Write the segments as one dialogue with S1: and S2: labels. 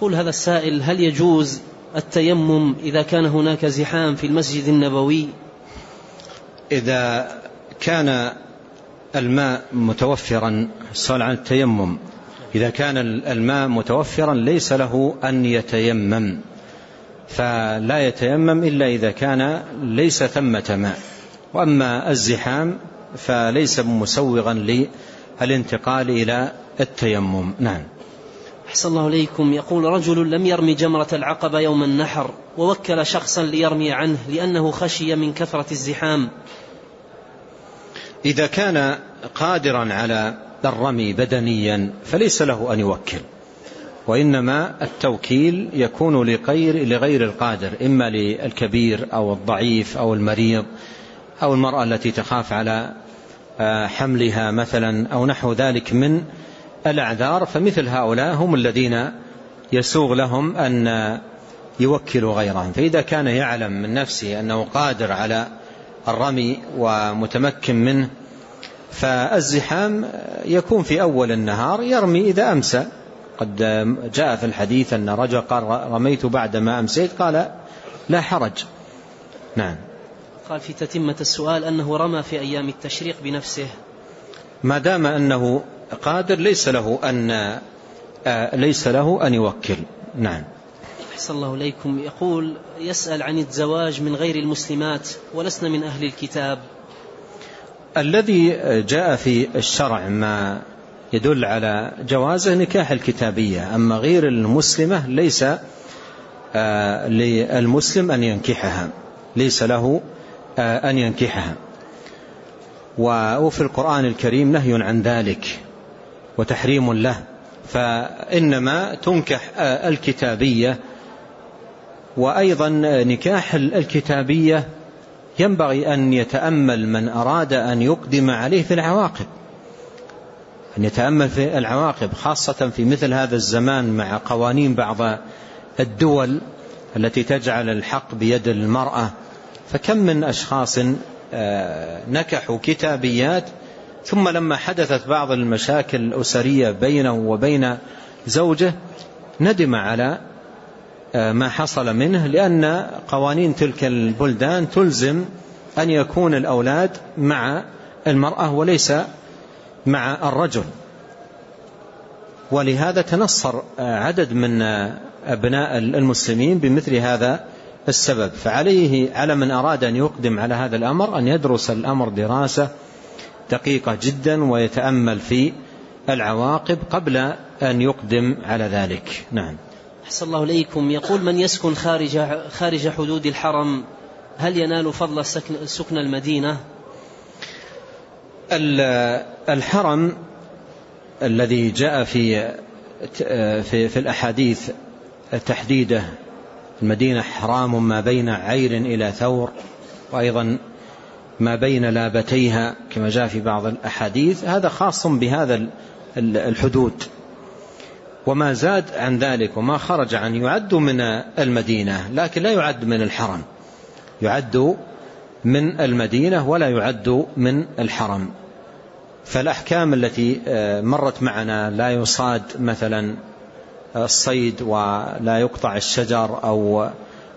S1: قل هذا السائل هل يجوز التيمم إذا كان هناك زحام في المسجد النبوي؟
S2: إذا كان الماء متوفرا السؤال عن التيمم. إذا كان الماء متوفرا ليس له أن يتيمم. فلا يتيمم إلا إذا كان ليس ثمة ماء. وأما الزحام فليس مسوغا للانتقال إلى التيمم. نعم.
S1: أحسن الله إليكم. يقول رجل لم يرمي جمرة العقبة يوم النحر ووكل شخصا ليرمي عنه لأنه خشي من كثرة الزحام.
S2: إذا كان قادرا على الرمي بدنيا فليس له أن يوكل وإنما التوكيل يكون لغير, لغير القادر إما للكبير أو الضعيف أو المريض أو المرأة التي تخاف على آه، حملها مثلا أو نحو ذلك من الأعذار فمثل هؤلاء هم الذين يسوغ لهم أن يوكلوا غيرهم. فإذا كان يعلم من نفسه أنه قادر على الرمي ومتمكن منه فالزحام يكون في أول النهار يرمي إذا أمسى قد جاء في الحديث أن رجل قال رميت بعد ما أمسيت قال لا حرج نعم.
S1: قال في تتمة السؤال أنه رمى في أيام التشريق بنفسه.
S2: ما دام أنه قادر ليس له أن آه، ليس له أن يوكل. نعم.
S1: أحسن الله إليكم. يقول يسأل عن الزواج من غير المسلمات ولسنا من أهل الكتاب.
S2: الذي جاء في الشرع ما يدل على جوازه نكاح الكتابية أما غير المسلمة ليس آه، للمسلم أن ينكحها. ليس له آه، أن ينكحها. وفي القرآن الكريم نهي عن ذلك. وتحريم له. فإنما تنكح الكتابية وأيضا نكاح الكتابية ينبغي أن يتأمل من أراد أن يقدم عليه في العواقب. أن يتأمل في العواقب خاصة في مثل هذا الزمان مع قوانين بعض الدول التي تجعل الحق بيد المرأة. فكم من أشخاص آه، نكحوا كتابيات ثم لما حدثت بعض المشاكل الأسرية بينه وبين زوجه ندم على آه، ما حصل منه لأن قوانين تلك البلدان تلزم أن يكون الأولاد مع المرأة وليس مع الرجل. ولهذا تنصر آه، عدد من أبناء المسلمين بمثل هذا السبب. فعليه على من أراد أن يقدم على هذا الأمر أن يدرس الأمر دراسة دقيقة جدا ويتأمل في العواقب قبل أن يقدم على ذلك. نعم.
S1: أحسن الله إليكم. يقول من يسكن خارج, خارج حدود الحرم هل ينال فضل سكن المدينة؟
S2: الحرم الذي جاء في في, في الأحاديث تحديده المدينة حرام ما بين عير إلى ثور وأيضا ما بين لابتيها كما جاء في بعض الأحاديث هذا خاص بهذا الحدود. وما زاد عن ذلك وما خرج عن يعد من المدينة لكن لا يعد من الحرم. يعد من المدينة ولا يعد من الحرم. فالأحكام التي آه، مرت معنا لا يصاد مثلا الصيد ولا يقطع الشجر أو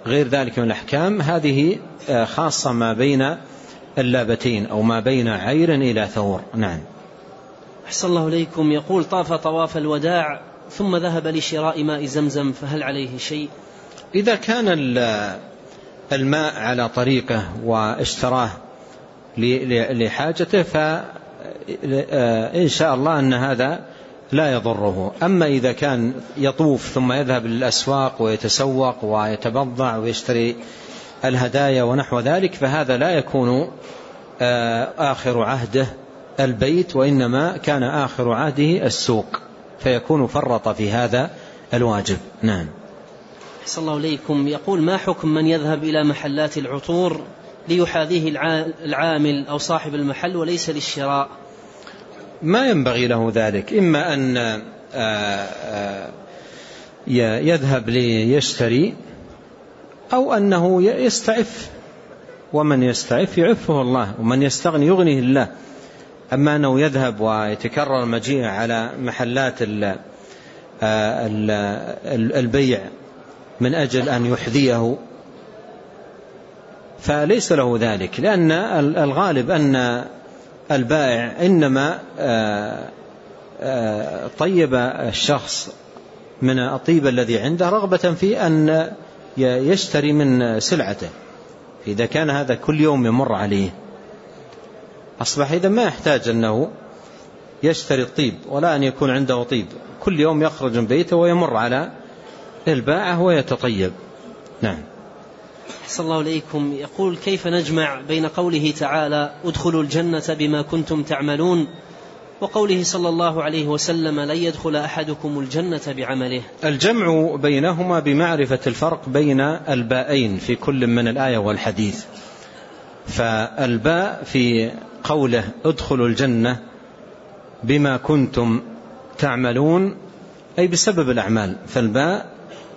S2: غير ذلك من الأحكام هذه آه، خاصة ما بين اللابتين أو ما بين عير إلى ثور. نعم.
S1: أحسن الله إليكم. يقول طاف طواف الوداع ثم ذهب لشراء ماء زمزم فهل عليه شيء؟
S2: إذا كان الماء على طريقه واشتراه لحاجته فإن شاء الله أن هذا لا يضره. أما إذا كان يطوف ثم يذهب للأسواق ويتسوق ويتبضع ويشتري الهدايا ونحو ذلك فهذا لا يكون آه، آخر عهده البيت وإنما كان آخر عهده السوق فيكون فرط في هذا الواجب. نعم.
S1: صلى الله عليكم يقول ما حكم من يذهب إلى محلات العطور ليحاذيه العامل أو صاحب المحل وليس للشراء؟
S2: ما ينبغي له ذلك. إما أن آه، آه، يذهب ليشتري أو أنه يستعف. ومن يستعف يعفه الله ومن يستغني يغنيه الله. أما أنه يذهب ويتكرر المجيء على محلات البيع من أجل أن يحذيه. فليس له ذلك لأن الغالب أن البائع إنما طيب الشخص من الطيب الذي عنده رغبة في أن يشتري من سلعته. إذا كان هذا كل يوم يمر عليه. أصبح إذا ما يحتاج أنه يشتري الطيب ولا أن يكون عنده طيب. كل يوم يخرج من بيته ويمر على الباعة ويتطيب. نعم.
S1: صلى الله عليكم يقول كيف نجمع بين قوله تعالى ادخلوا الجنة بما كنتم تعملون؟ وقوله صلى الله عليه وسلم لن يدخل أحدكم الجنة بعمله
S2: الجمع بينهما بمعرفة الفرق بين البائين في كل من الآية والحديث. فالباء في قوله ادخلوا الجنة بما كنتم تعملون أي بسبب الأعمال. فالباء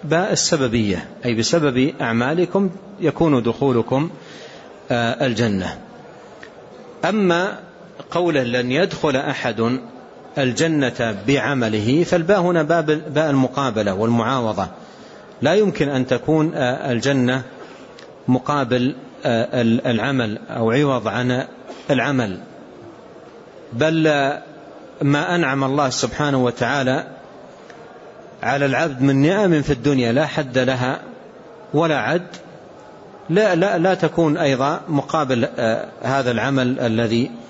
S2: باء السببية أي بسبب أعمالكم يكون دخولكم آه، الجنة. أما قوله لن يدخل أحد الجنة بعمله فالباء هنا باء المقابلة والمعاوضة. لا يمكن أن تكون آه، الجنة مقابل آه، العمل أو عوض عن العمل. بل ما أنعم الله سبحانه وتعالى على العبد من نعم في الدنيا لا حد لها ولا عد. لا, لا, لا تكون أيضا مقابل آه، هذا العمل الذي آه،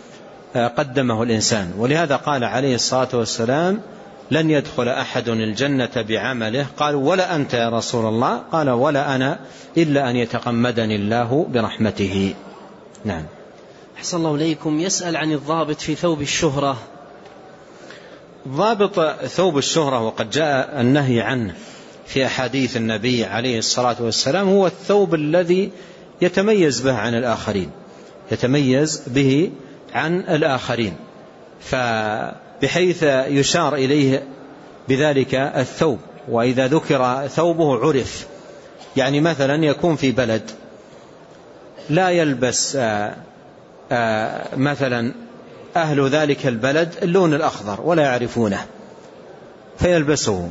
S2: قدمه الإنسان. ولهذا قال عليه الصلاة والسلام لن يدخل أحد الجنة بعمله. قالوا ولا أنت يا رسول الله. قال ولا أنا إلا أن يتقمدني الله برحمته. نعم.
S1: أحسن الله إليكم. يسأل عن الضابط في ثوب الشهرة.
S2: ضابط ثوب الشهرة وقد جاء النهي عنه في أحاديث النبي عليه الصلاة والسلام هو الثوب الذي يتميز به عن الآخرين يتميز به عن الآخرين. فبحيث يشار إليه بذلك الثوب وإذا ذكر ثوبه عرف. يعني مثلا يكون في بلد لا يلبس آآ آآ مثلا أهل ذلك البلد اللون الأخضر ولا يعرفونه. فيلبسه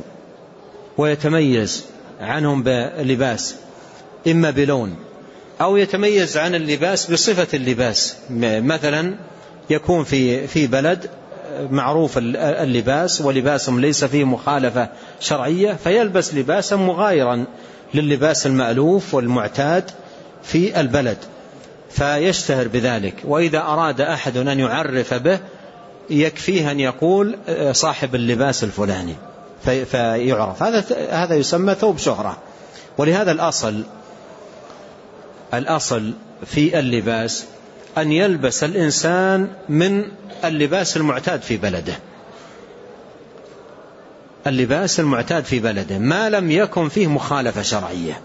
S2: ويتميز عنهم بلباس إما بلون أو يتميز عن اللباس بصفة اللباس. مثلا يكون في في بلد معروف اللباس ولباسهم ليس فيه مخالفة شرعية فيلبس لباسا مغايرا للباس المألوف والمعتاد في البلد. فيشتهر بذلك. وإذا أراد أحد أن يعرف به يكفيه أن يقول آه، صاحب اللباس الفلاني. فيعرف. هذا هذا يسمى ثوب شهرة. ولهذا الأصل الأصل في اللباس أن يلبس الإنسان من اللباس المعتاد في بلده. اللباس المعتاد في بلده. ما لم يكن فيه مخالفة شرعية.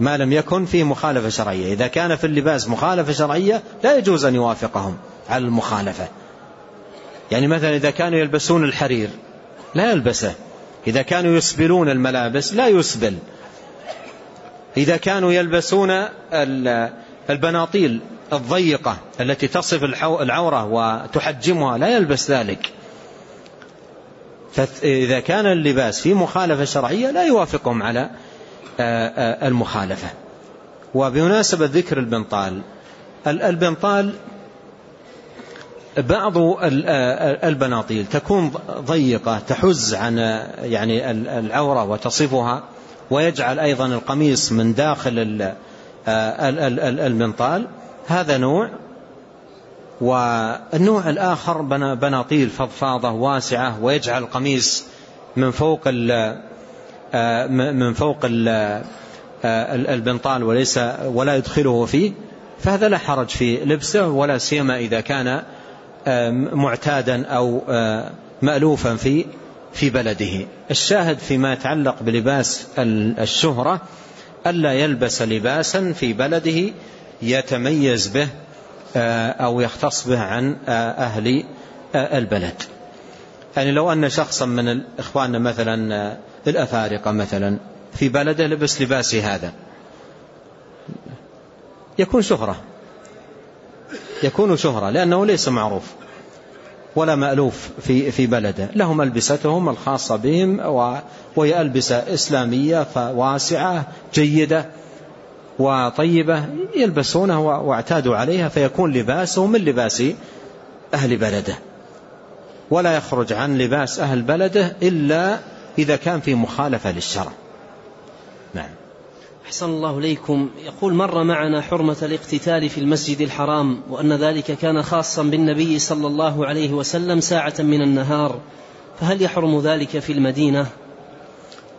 S2: ما لم يكن فيه مخالفة شرعية. إذا كان في اللباس مخالفة شرعية لا يجوز أن يوافقهم على المخالفة. يعني مثلا إذا كانوا يلبسون الحرير لا يلبسه. إذا كانوا يسبلون الملابس لا يسبل. إذا كانوا يلبسون البناطيل الضيقة التي تصف العورة وتحجمها لا يلبس ذلك. فإذا كان اللباس في مخالفة شرعية لا يوافقهم على المخالفة. وبمناسبة ذكر البنطال البنطال بعض البناطيل تكون ضيقة تحز عن يعني العورة وتصفها ويجعل أيضا القميص من داخل البنطال هذا نوع والنوع الآخر بناطيل فضفاضة واسعة ويجعل القميص من فوق من فوق البنطال وليس ولا يدخله فيه فهذا لا حرج في لبسه ولا سيما إذا كان معتادا أو مألوفا في في بلده. الشاهد فيما يتعلق بلباس الشهرة ألا يلبس لباسا في بلده يتميز به أو يختص به عن أهل البلد. يعني لو أن شخصا من إخواننا مثلا الأفارقة مثلا في بلده لبس لباسي هذا. يكون شهرة. يكون شهرة لأنه ليس معروف. ولا مألوف في في بلده. لهم ألبستهم الخاصة بهم وهي ألبسة إسلامية واسعة جيدة. وطيبة يلبسونها واعتادوا عليها فيكون لباسه من لباس أهل بلده. ولا يخرج عن لباس أهل بلده إلا إذا كان في مخالفة للشرع. نعم.
S1: أحسن الله إليكم. يقول مر معنا حرمة الاقتتال في المسجد الحرام وأن ذلك كان خاصا بالنبي صلى الله عليه وسلم ساعة من النهار. فهل يحرم ذلك في المدينة؟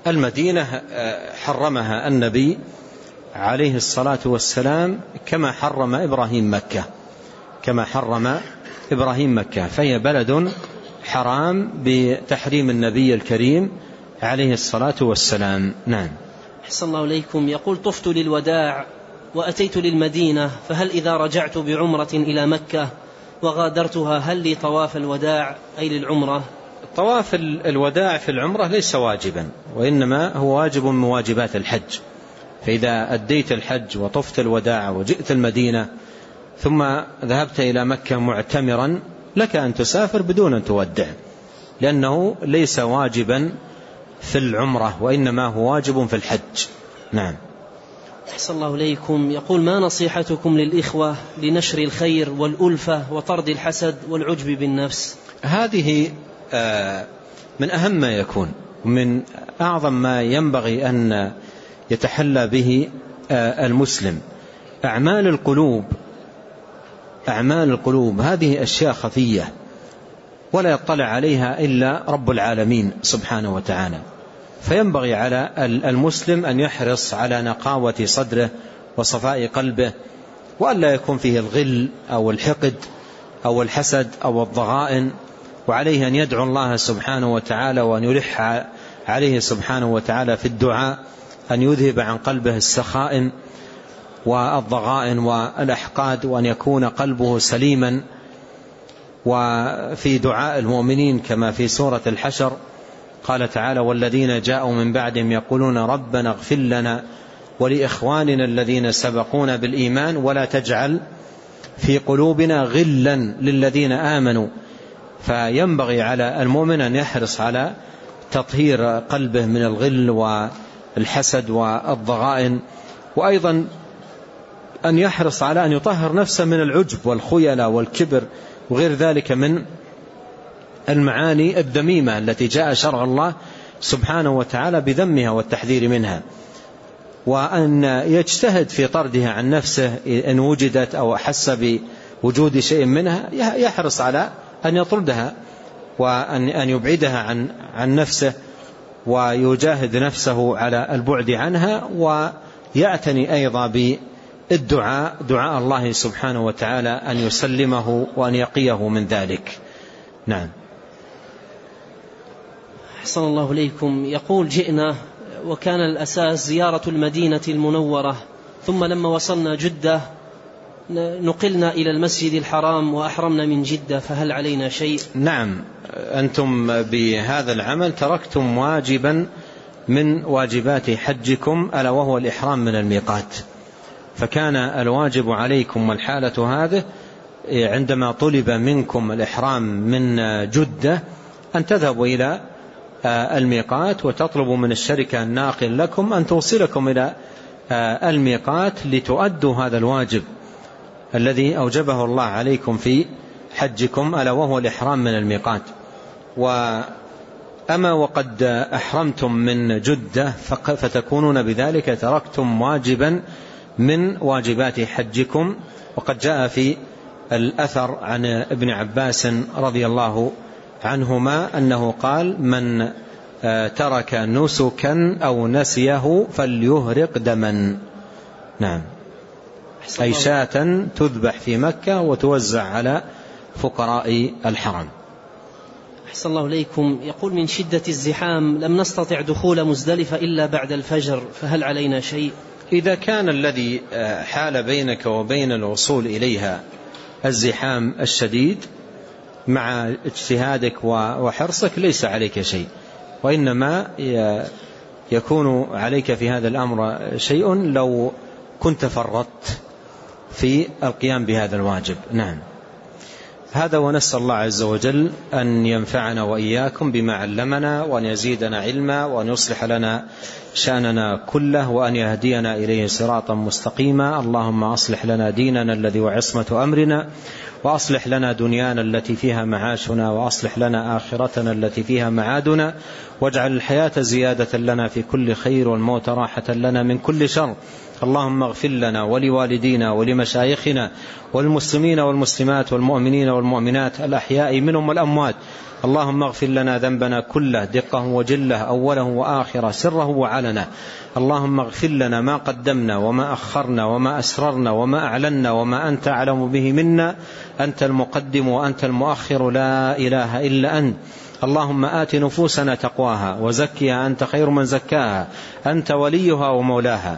S2: المدينة آه، حرمها النبي عليه الصلاة والسلام كما حرم إبراهيم مكة. كما حرم إبراهيم مكة. فهي بلد حرام بتحريم النبي الكريم عليه الصلاة والسلام. نعم.
S1: أحسن الله إليكم. يقول طفت للوداع وأتيت للمدينة فهل إذا رجعت بعمرة إلى مكة وغادرتها هل لي طواف الوداع أي للعمرة؟
S2: طواف الوداع في العمرة ليس واجبا وإنما هو واجب من واجبات الحج. فإذا أديت الحج وطفت الوداع وجئت المدينة ثم ذهبت إلى مكة معتمرا لك أن تسافر بدون أن تودع لأنه ليس واجبا في العمرة وإنما هو واجب في الحج. نعم.
S1: أحسن الله إليكم. يقول ما نصيحتكم للإخوة لنشر الخير والألفة وطرد الحسد والعجب بالنفس؟
S2: هذه آه، من أهم ما يكون من أعظم ما ينبغي أن يتحلى به آه، المسلم. أعمال القلوب أعمال القلوب هذه أشياء خفية ولا يطلع عليها إلا رب العالمين سبحانه وتعالى. فينبغي على المسلم أن يحرص على نقاوة صدره وصفاء قلبه وألا يكون فيه الغل أو الحقد أو الحسد أو الضغائن وعليه أن يدعو الله سبحانه وتعالى وأن يلح عليه سبحانه وتعالى في الدعاء. أن يذهب عن قلبه السخائم والضغائن والأحقاد وأن يكون قلبه سليما وفي دعاء المؤمنين كما في سورة الحشر. قال تعالى والذين جاءوا من بعدهم يقولون ربنا اغفر لنا ولإخواننا الذين سبقونا بالإيمان ولا تجعل في قلوبنا غلا للذين آمنوا. فينبغي على المؤمن أن يحرص على تطهير قلبه من الغل والحسد والضغائن وأيضا أن يحرص على أن يطهر نفسه من العجب والخيلة والكبر وغير ذلك من المعاني الذميمة التي جاء شرع الله سبحانه وتعالى بذمها والتحذير منها. وأن يجتهد في طردها عن نفسه إن وجدت أو أحس بوجود شيء منها يحرص على أن يطردها وأن يبعدها عن عن نفسه. ويجاهد نفسه على البعد عنها ويعتني أيضا بالدعاء دعاء الله سبحانه وتعالى أن يسلمه وأن يقيه من ذلك. نعم.
S1: أحسن الله إليكم. يقول جئنا وكان الأساس زيارة المدينة المنورة ثم لما وصلنا جدة نقلنا إلى المسجد الحرام وأحرمنا من جدة فهل علينا شيء؟
S2: نعم أنتم بهذا العمل تركتم واجبا من واجبات حجكم ألا وهو الإحرام من الميقات. فكان الواجب عليكم والحالة هذه عندما طلب منكم الإحرام من جدة أن تذهبوا إلى آه، الميقات وتطلبوا من الشركة الناقل لكم أن توصلكم إلى آه، الميقات لتؤدوا هذا الواجب. الذي أوجبه الله عليكم في حجكم ألا وهو الإحرام من الميقات. وأما وقد أحرمتم من جدة فتكونون بذلك تركتم واجبا من واجبات حجكم. وقد جاء في الأثر عن ابن عباس رضي الله عنهما أنه قال من آه، ترك نسكا أو نسيه فليهرق دما. نعم. أي شاة تذبح في مكة وتوزع على فقراء الحرم.
S1: أحسن الله إليكم. يقول من شدة الزحام لم نستطع دخول مزدلفة إلا بعد الفجر فهل علينا شيء؟
S2: إذا كان الذي آه، حال بينك وبين الوصول إليها الزحام الشديد مع اجتهادك وحرصك ليس عليك شيء وإنما يكون عليك في هذا الأمر شيء لو كنت فرطت. في القيام بهذا الواجب. نعم. هذا ونسأل الله عز وجل أن ينفعنا وإياكم بما علمنا وأن يزيدنا علما وأن يصلح لنا شأننا كله وأن يهدينا إليه صراطا مستقيما. اللهم أصلح لنا ديننا الذي وعصمة أمرنا وأصلح لنا دنيانا التي فيها معاشنا وأصلح لنا آخرتنا التي فيها معادنا واجعل الحياة زيادة لنا في كل خير والموت راحة لنا من كل شر. اللهم اغفر لنا ولوالدينا ولمشايخنا والمسلمين والمسلمات والمؤمنين والمؤمنات الأحياء منهم والأموات. اللهم اغفر لنا ذنبنا كله دقه وجله أوله وآخره سره وعلنه. اللهم اغفر لنا ما قدمنا وما أخرنا وما أسررنا وما أعلنا وما أنت أعلم به منا. أنت المقدم وأنت المؤخر لا إله إلا أنت. اللهم آت نفوسنا تقواها وزكها أنت خير من زكاها أنت وليها ومولاها.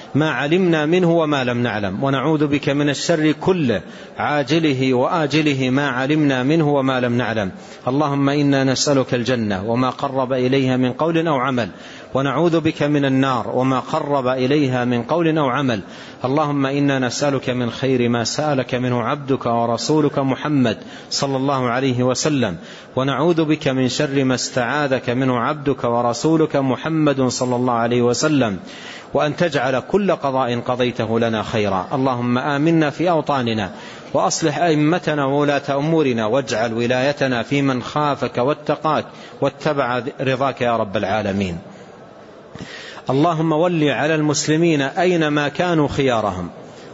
S2: ما علمنا منه وما لم نعلم. ونعوذ بك من الشر كله عاجله وآجله ما علمنا منه وما لم نعلم. اللهم إنا نسألك الجنة وما قرب إليها من قول أو عمل. ونعوذ بك من النار وما قرب إليها من قول أو عمل. اللهم إنا نسألك من خير ما سألك منه عبدك ورسولك محمد صلى الله عليه وسلم. ونعوذ بك من شر ما استعاذك منه عبدك ورسولك محمد صلى الله عليه وسلم. وأن تجعل كل قضاء قضيته لنا خيرا. اللهم آمنا في أوطاننا وأصلح أئمتنا وولاة أمورنا واجعل ولايتنا في من خافك واتقاك واتبع رضاك يا رب العالمين. اللهم ول على المسلمين أينما كانوا خيارهم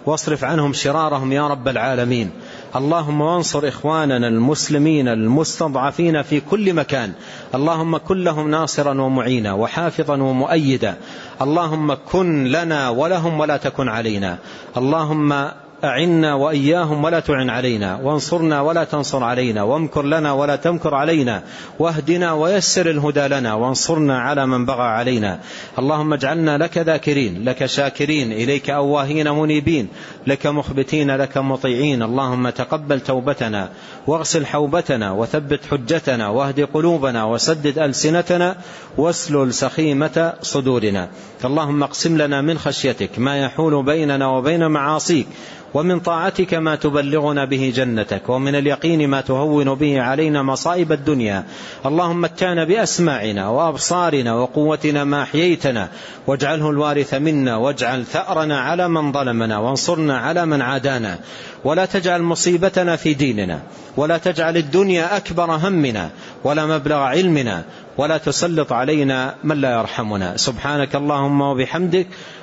S2: واصرف عنهم شرارهم يا رب العالمين. اللهم وانصر إخواننا المسلمين المستضعفين في كل مكان. اللهم كن لهم ناصرا ومعينا وحافظا ومؤيدا. اللهم كن لنا ولهم ولا تكن علينا. اللهم أعنا وإياهم ولا تعن علينا وانصرنا ولا تنصر علينا وامكر لنا ولا تمكر علينا واهدنا ويسر الهدى لنا وانصرنا على من بغى علينا. اللهم اجعلنا لك ذاكرين لك شاكرين إليك أواهين منيبين لك مخبتين لك مطيعين. اللهم تقبل توبتنا واغسل حوبتنا وثبت حجتنا واهد قلوبنا وسدد ألسنتنا واسلل سخيمة صدورنا. اللهم اقسم لنا من خشيتك ما يحول بيننا وبين معاصيك ومن طاعتك ما تبلغنا به جنتك ومن اليقين ما تهون به علينا مصائب الدنيا. اللهم اتانا بأسماعنا وأبصارنا وقوتنا ما أحييتنا واجعله الوارث منا واجعل ثأرنا على من ظلمنا وانصرنا على من عادانا. ولا تجعل مصيبتنا في ديننا ولا تجعل الدنيا أكبر همنا ولا مبلغ علمنا ولا تسلط علينا من لا يرحمنا. سبحانك اللهم وبحمدك